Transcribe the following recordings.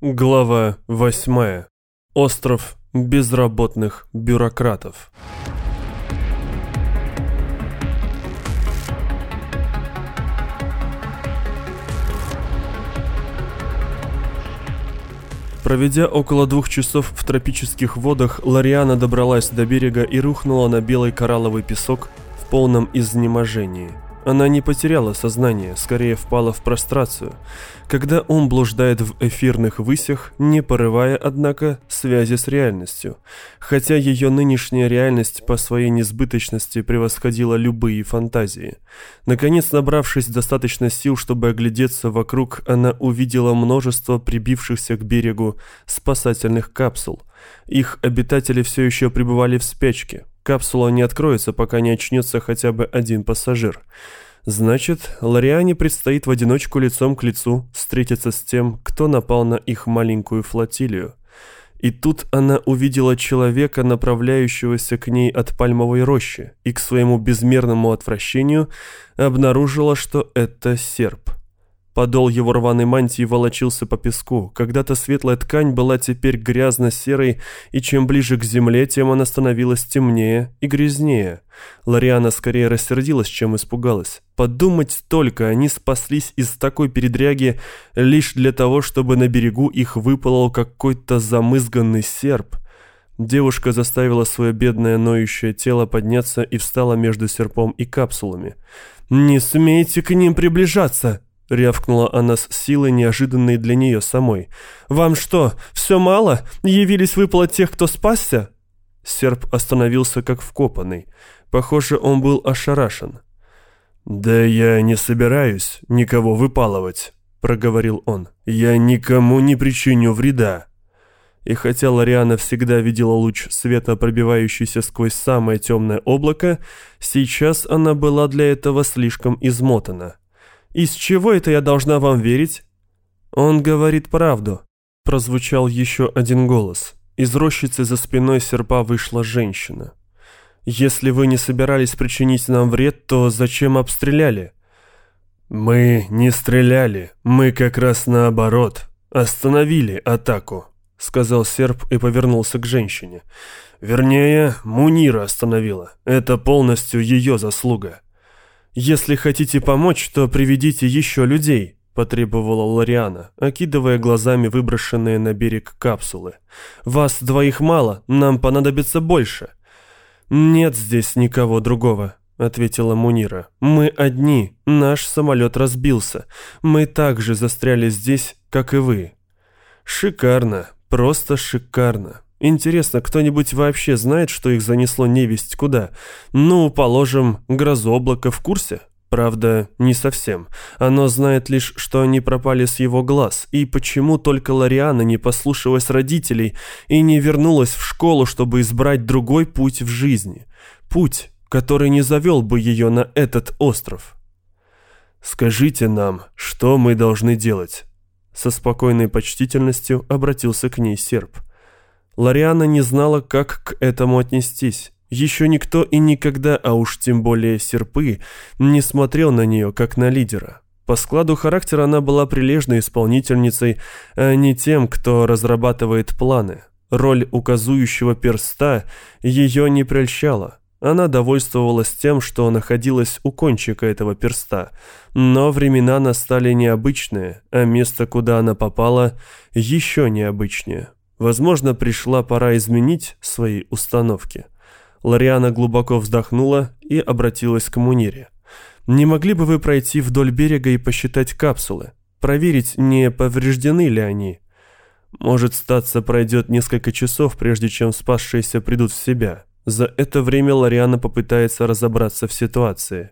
Глава 8. Остров безработных бюрократов. Проведя около двух часов в тропических водах, Лариана добралась до берега и рухнула на белый коралловый песок в полном изнеможении – она не потеряла сознание, скорее впала в прострацию, когда ум блуждает в эфирных высях, не порывая, однако, связи с реальностью, хотя ее нынешняя реальность по своей несбыточности превосходила любые фантазии. Наконец, набравшись достаточно сил, чтобы оглядеться вокруг, она увидела множество прибившихся к берегу спасательных капсул. Их обитатели все еще пребывали в спячке, Капсула не откроется, пока не очнется хотя бы один пассажир. Значит, Лориане предстоит в одиночку лицом к лицу встретиться с тем, кто напал на их маленькую флотилию. И тут она увидела человека, направляющегося к ней от пальмовой рощи, и к своему безмерному отвращению обнаружила, что это серп. Подол его рваной мантии волочился по песку. Когда-то светлая ткань была теперь грязно-серой, и чем ближе к земле, тем она становилась темнее и грязнее. Лариана скорее рассердилась, чем испугалась. Подумать только, они спаслись из такой передряги лишь для того, чтобы на берегу их выпалол какой-то замызганный серп. Девушка заставила свое бедное ноющее тело подняться и встала между серпом и капсулами. «Не смейте к ним приближаться!» — рявкнула она с силой, неожиданной для нее самой. «Вам что, все мало? Явились выплат тех, кто спасся?» Серп остановился как вкопанный. Похоже, он был ошарашен. «Да я не собираюсь никого выпалывать», — проговорил он. «Я никому не причиню вреда». И хотя Лариана всегда видела луч света, пробивающийся сквозь самое темное облако, сейчас она была для этого слишком измотана. Из чего это я должна вам верить?» «Он говорит правду», — прозвучал еще один голос. Из рощицы за спиной серпа вышла женщина. «Если вы не собирались причинить нам вред, то зачем обстреляли?» «Мы не стреляли, мы как раз наоборот, остановили атаку», — сказал серп и повернулся к женщине. «Вернее, Мунира остановила. Это полностью ее заслуга». «Если хотите помочь, то приведите еще людей», – потребовала Лориана, окидывая глазами выброшенные на берег капсулы. «Вас двоих мало, нам понадобится больше». «Нет здесь никого другого», — ответила Мунира. «Мы одни, наш самолет разбился. Мы также застряли здесь, как и вы». «Шикарно, просто шикарно. Интересно, кто-нибудь вообще знает, что их занесло невесть куда? Ну, положим, грозоблако в курсе? Правда, не совсем. Оно знает лишь, что они пропали с его глаз, и почему только Лариана не послушалась родителей и не вернулась в школу, чтобы избрать другой путь в жизни. Путь, который не завел бы ее на этот остров. «Скажите нам, что мы должны делать?» Со спокойной почтительностью обратился к ней серп. Лариана не знала, как к этому отнестись. Еще никто и никогда, а уж тем более серпы, не смотрел на нее, как на лидера. По складу характера она была прилежной исполнительницей, а не тем, кто разрабатывает планы. Роль указующего перста ее не прельщала. Она довольствовалась тем, что находилась у кончика этого перста. Но времена настали необычные, а место, куда она попала, еще необычнее. Возможно, пришла пора изменить свои установки. Лариана глубоко вздохнула и обратилась к Мунире. «Не могли бы вы пройти вдоль берега и посчитать капсулы? Проверить, не повреждены ли они? Может, статься пройдет несколько часов, прежде чем спасшиеся придут в себя. За это время Лариана попытается разобраться в ситуации.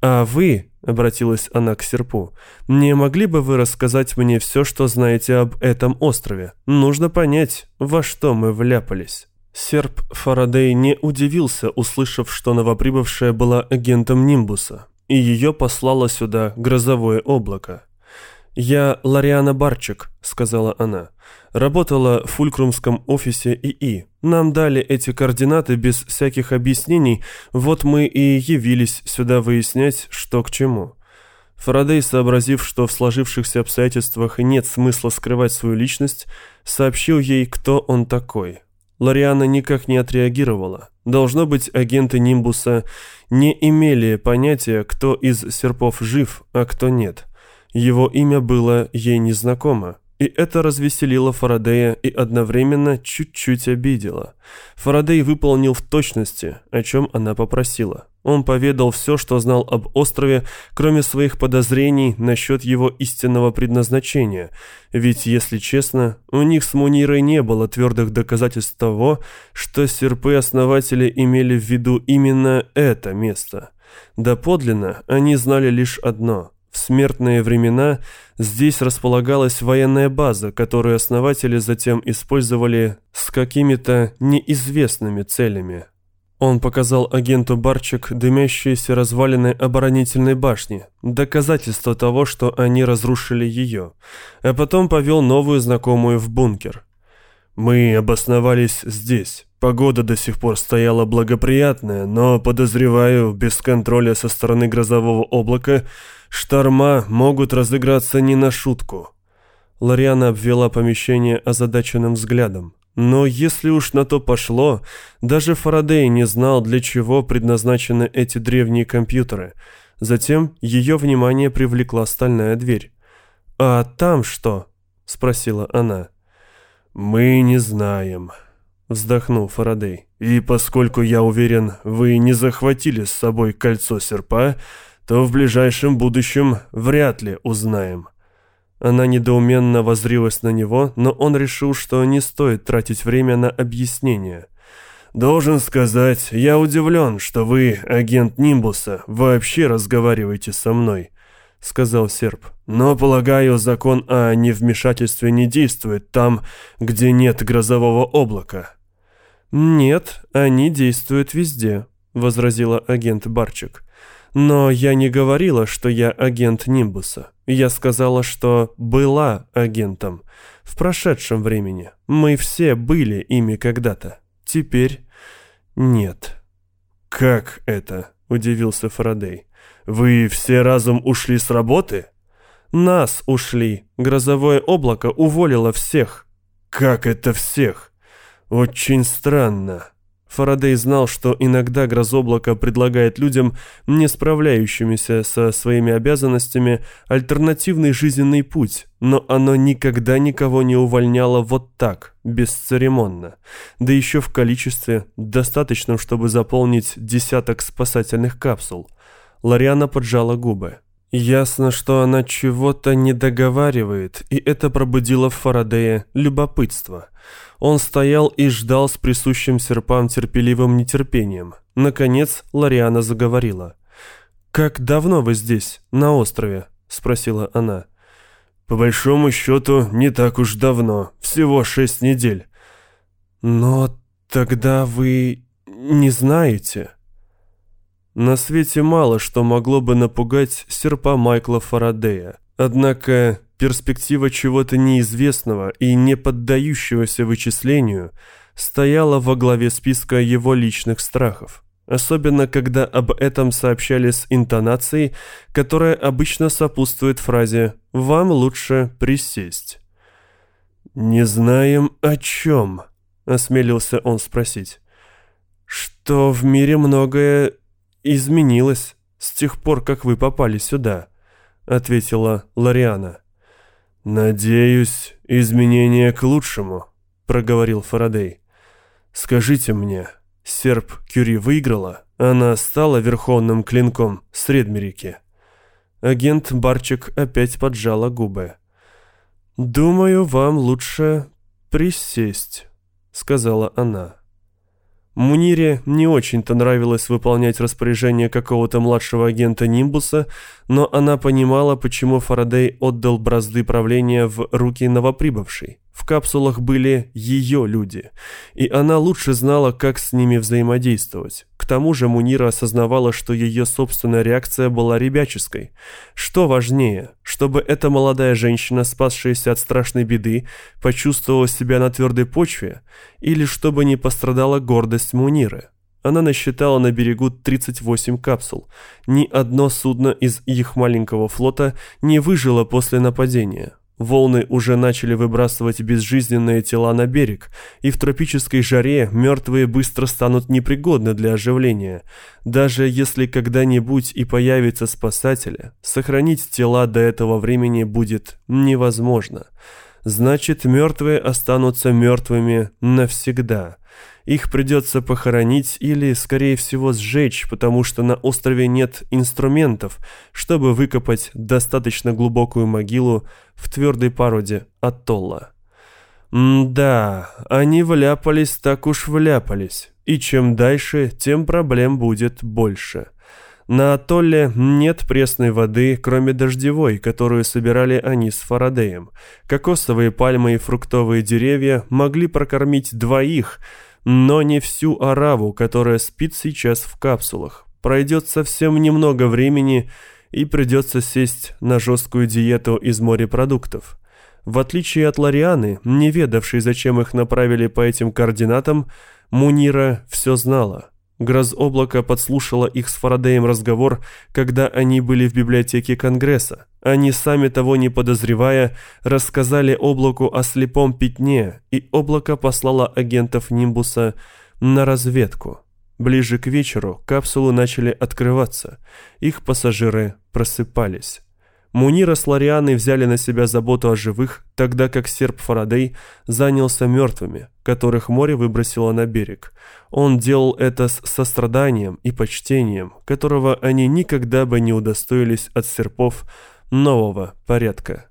«А вы», — обратилась она к серпу, — «не могли бы вы рассказать мне все, что знаете об этом острове? Нужно понять, во что мы вляпались». Серп Фарадей не удивился, услышав, что новоприбывшая была агентом Нимбуса, и ее послало сюда грозовое облако. «Я Лариана Барчик», — сказала она. «Работала в фулькрумском офисе ИИ. Нам дали эти координаты без всяких объяснений, вот мы и явились сюда выяснять, что к чему». Фарадей, сообразив, что в сложившихся обстоятельствах нет смысла скрывать свою личность, сообщил ей, кто он такой. Лориана никак не отреагировала. Должно быть, агенты Нимбуса не имели понятия, кто из серпов жив, а кто нет. Его имя было ей незнакомо. И это развеселило Фарадея и одновременно чуть-чуть обидело. Фарадей выполнил в точности, о чем она попросила. Он поведал все, что знал об острове, кроме своих подозрений насчет его истинного предназначения. Ведь, если честно, у них с Мунирой не было твердых доказательств того, что серпы-основатели имели в виду именно это место. Доподлинно они знали лишь одно – в смертные времена здесь располагалась военная база, которую основатели затем использовали с какими-то неизвестными целями. Он показал агенту Барчик дымящиеся развалины оборонительной башни, доказательство того, что они разрушили ее, а потом повел новую знакомую в бункер. «Мы обосновались здесь. Погода до сих пор стояла благоприятная, но, подозреваю, без контроля со стороны грозового облака – Шторма могут разыграться не на шутку. Лориана обвела помещение озадаченным взглядом. Но если уж на то пошло, даже Фарадей не знал, для чего предназначены эти древние компьютеры. Затем ее внимание привлекла стальная дверь. «А там что?» – спросила она. «Мы не знаем», – вздохнул Фарадей. «И поскольку я уверен, вы не захватили с собой кольцо серпа, то в ближайшем будущем вряд ли узнаем». Она недоуменно возрилась на него, но он решил, что не стоит тратить время на объяснение. «Должен сказать, я удивлен, что вы, агент Нимбуса, вообще разговариваете со мной», — сказал серб. «Но, полагаю, закон о невмешательстве не действует там, где нет грозового облака». «Нет, они действуют везде», — возразила агент Барчик. Но я не говорила, что я агент Нимбуса. Я сказала, что была агентом. В прошедшем времени. Мы все были ими когда-то. Теперь нет. «Как это?» – удивился Фарадей. «Вы все разом ушли с работы?» «Нас ушли. Грозовое облако уволило всех». «Как это всех?» «Очень странно». Фарадей знал, что иногда грозоблако предлагает людям, не справляющимися со своими обязанностями, альтернативный жизненный путь, но оно никогда никого не увольняло вот так, бесцеремонно, да еще в количестве, достаточном, чтобы заполнить десяток спасательных капсул. Лариана поджала губы. Ясно, что она чего-то не договаривает, и это пробудило в Фарадея любопытство. Он стоял и ждал с присущим серпам терпеливым нетерпением. Наконец Лариана заговорила. «Как давно вы здесь, на острове?» – спросила она. «По большому счету, не так уж давно, всего шесть недель». «Но тогда вы не знаете?» На свете мало что могло бы напугать серпа Майкла Фарадея. Однако перспектива чего-то неизвестного и не поддающегося вычислению стояла во главе списка его личных страхов. Особенно, когда об этом сообщали с интонацией, которая обычно сопутствует фразе «Вам лучше присесть». «Не знаем о чем», — осмелился он спросить. «Что в мире многое изменилось с тех пор, как вы попали сюда», — ответила Лариана. «Надеюсь, изменения к лучшему», — проговорил Фарадей. «Скажите мне, серп Кюри выиграла? Она стала верховным клинком Средмерики?» Агент Барчик опять поджала губы. «Думаю, вам лучше присесть», — сказала она. Мунире не очень-то нравилось выполнять распоряжение какого-то младшего агента Нимбуса, но она понимала, почему Фарадей отдал бразды правления в руки новоприбывшей. В капсулах были ее люди, и она лучше знала, как с ними взаимодействовать. К тому же Мунира осознавала, что ее собственная реакция была ребяческой. Что важнее, чтобы эта молодая женщина, спасшаяся от страшной беды, почувствовала себя на твердой почве, или чтобы не пострадала гордость Муниры? Она насчитала на берегу 38 капсул. Ни одно судно из их маленького флота не выжило после нападения. Волны уже начали выбрасывать безжизненные тела на берег, и в тропической жаре мертвые быстро станут непригодны для оживления. Даже если когда-нибудь и появятся спасатели, сохранить тела до этого времени будет невозможно. Значит, мертвые останутся мертвыми навсегда. Их придется похоронить или, скорее всего, сжечь, потому что на острове нет инструментов, чтобы выкопать достаточно глубокую могилу в твердой породе атолла. да, они вляпались так уж вляпались, и чем дальше, тем проблем будет больше. На атолле нет пресной воды, кроме дождевой, которую собирали они с Фарадеем. Кокосовые пальмы и фруктовые деревья могли прокормить двоих – но не всю ораву, которая спит сейчас в капсулах. Пройдет совсем немного времени, и придется сесть на жесткую диету из морепродуктов. В отличие от Ларианы, не ведавшей, зачем их направили по этим координатам, Мунира все знала. Грозоблако подслушала их с Фарадеем разговор, когда они были в библиотеке Конгресса. Они, сами того не подозревая, рассказали облаку о слепом пятне, и облако послало агентов Нимбуса на разведку. Ближе к вечеру капсулы начали открываться, их пассажиры просыпались. Мунира с Лорианой взяли на себя заботу о живых, тогда как серп Фарадей занялся мертвыми, которых море выбросило на берег. Он делал это с состраданием и почтением, которого они никогда бы не удостоились от серпов нового порядка.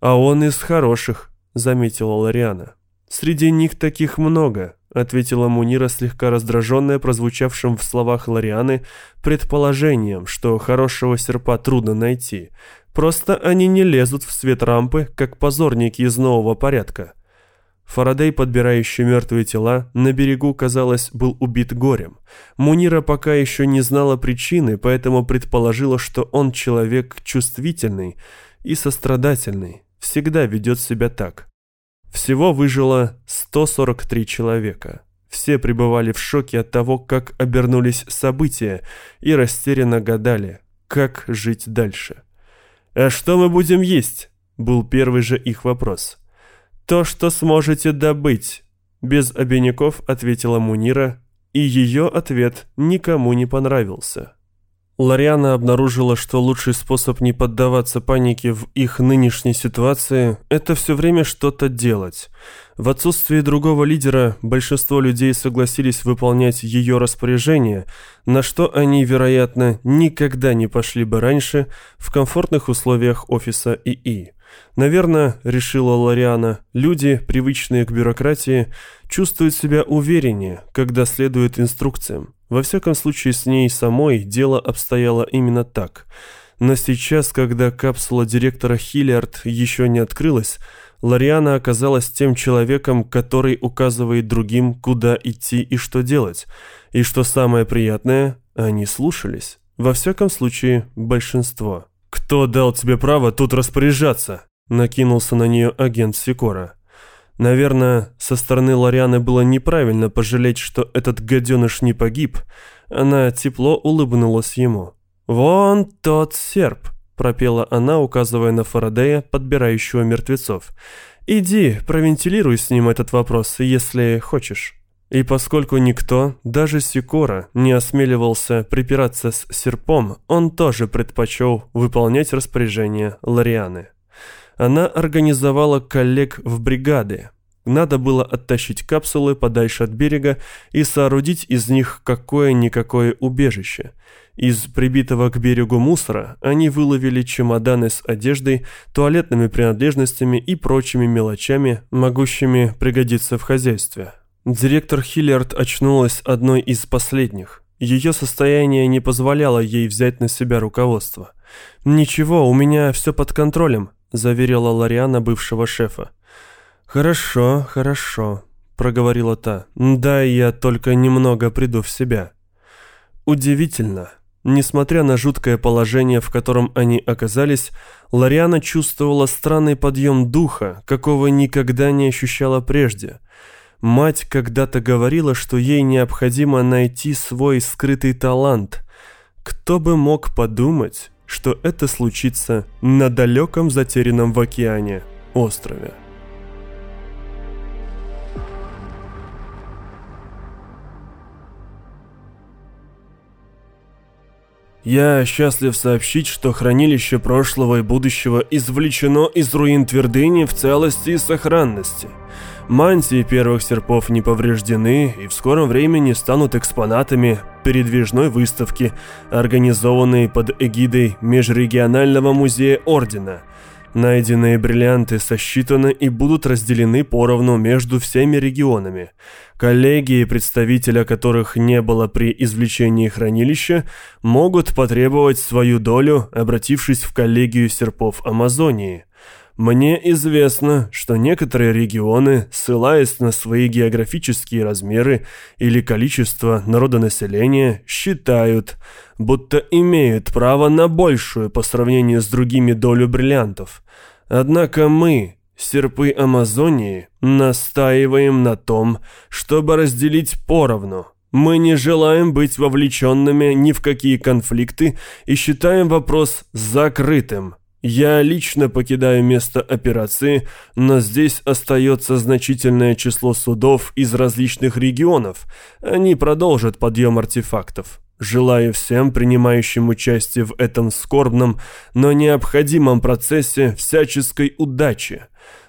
«А он из хороших», — заметила Лориана. «Среди них таких много», — ответила Мунира, слегка раздраженная прозвучавшим в словах Лорианы предположением, что хорошего серпа трудно найти. Просто они не лезут в свет рампы, как позорники из нового порядка. Фарадей, подбирающий мертвые тела, на берегу, казалось, был убит горем. Мунира пока еще не знала причины, поэтому предположила, что он человек чувствительный и сострадательный, всегда ведет себя так. Всего выжило 143 человека. Все пребывали в шоке от того, как обернулись события, и растерянно гадали, как жить дальше. «А что мы будем есть?» – был первый же их вопрос. «То, что сможете добыть», – без обиняков ответила Мунира, и ее ответ никому не понравился. Лариана обнаружила, что лучший способ не поддаваться панике в их нынешней ситуации – это все время что-то делать. В отсутствие другого лидера большинство людей согласились выполнять ее распоряжения, на что они, вероятно, никогда не пошли бы раньше в комфортных условиях офиса ИИ. Наверное, решила Лариана, люди, привычные к бюрократии, чувствуют себя увереннее, когда следуют инструкциям. Во всяком случае, с ней самой дело обстояло именно так. Но сейчас, когда капсула директора Хиллиард еще не открылась, Лариана оказалась тем человеком, который указывает другим, куда идти и что делать. И что самое приятное, они слушались. Во всяком случае, большинство. «Кто дал тебе право тут распоряжаться?» Накинулся на нее агент Сикора. Наверное, со стороны Лорианы было неправильно пожалеть, что этот гаденыш не погиб. Она тепло улыбнулась ему. «Вон тот серп», — пропела она, указывая на Фарадея, подбирающего мертвецов. «Иди, провентилируй с ним этот вопрос, если хочешь». И поскольку никто, даже Сикора, не осмеливался припираться с серпом, он тоже предпочел выполнять распоряжение Лорианы. Она организовала коллег в бригады. Надо было оттащить капсулы подальше от берега и соорудить из них какое-никакое убежище. Из прибитого к берегу мусора они выловили чемоданы с одеждой, туалетными принадлежностями и прочими мелочами, могущими пригодиться в хозяйстве. Директор Хиллиард очнулась одной из последних. Ее состояние не позволяло ей взять на себя руководство. «Ничего, у меня все под контролем», — заверила Лариана бывшего шефа. «Хорошо, хорошо», — проговорила та. «Да, я только немного приду в себя». Удивительно. Несмотря на жуткое положение, в котором они оказались, Лариана чувствовала странный подъем духа, какого никогда не ощущала прежде. Мать когда-то говорила, что ей необходимо найти свой скрытый талант. Кто бы мог подумать, что это случится на далеком затерянном в океане острове. Я счастлив сообщить, что хранилище прошлого и будущего извлечено из руин твердыни в целости и сохранности. Мантии первых серпов не повреждены и в скором времени станут экспонатами передвижной выставки, организованной под эгидой Межрегионального музея Ордена – Найденные бриллианты сосчитаны и будут разделены поровну между всеми регионами. Коллеги, представителя которых не было при извлечении хранилища, могут потребовать свою долю, обратившись в коллегию серпов Амазонии. Мне известно, что некоторые регионы, ссылаясь на свои географические размеры или количество народонаселения, считают, будто имеют право на большую по сравнению с другими долю бриллиантов. Однако мы, серпы Амазонии, настаиваем на том, чтобы разделить поровну. Мы не желаем быть вовлеченными ни в какие конфликты и считаем вопрос закрытым. Я лично покидаю место операции, но здесь остается значительное число судов из различных регионов. Они продолжат подъем артефактов. Желаю всем, принимающим участие в этом скорбном, но необходимом процессе всяческой удачи.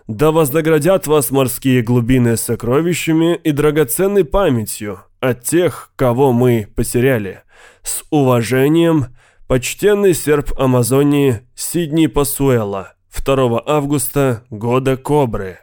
Да вознаградят вас морские глубины сокровищами и драгоценной памятью от тех, кого мы потеряли. С уважением – Почтенный серп Амазонии Сидни Пасуэла 2 августа года Кобры.